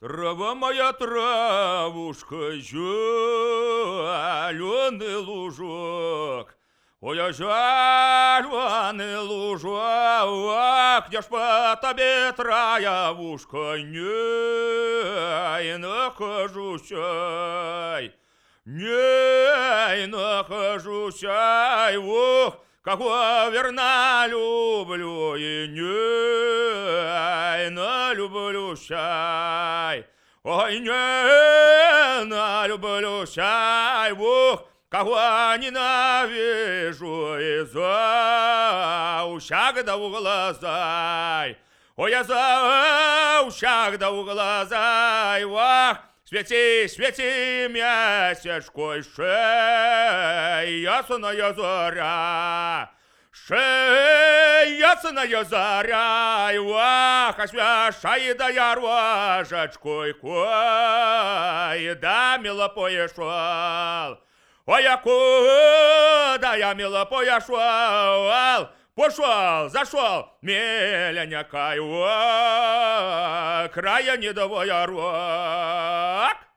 Трава моя травушка, зеленый лужок. Ой, а зеленый лужок, где ж по тебе травушка не нахожусь. Не нахожусь, ох, кого верно люблю и не налюблюсь, ай. Ой, не налюблюсь, ай, ох, кого ненавижу и за ущаг да в глаза. Ой, я за ущаг да в глаза, вах, Свети, свети, месячкой шей, ясная заря. Шей, ясная заря, и вах, освящай да я рожечкой кой, да мило поешвал. Ой, я куда я мило поешвал, Пошел, зашел, меленька, края не довоя рок.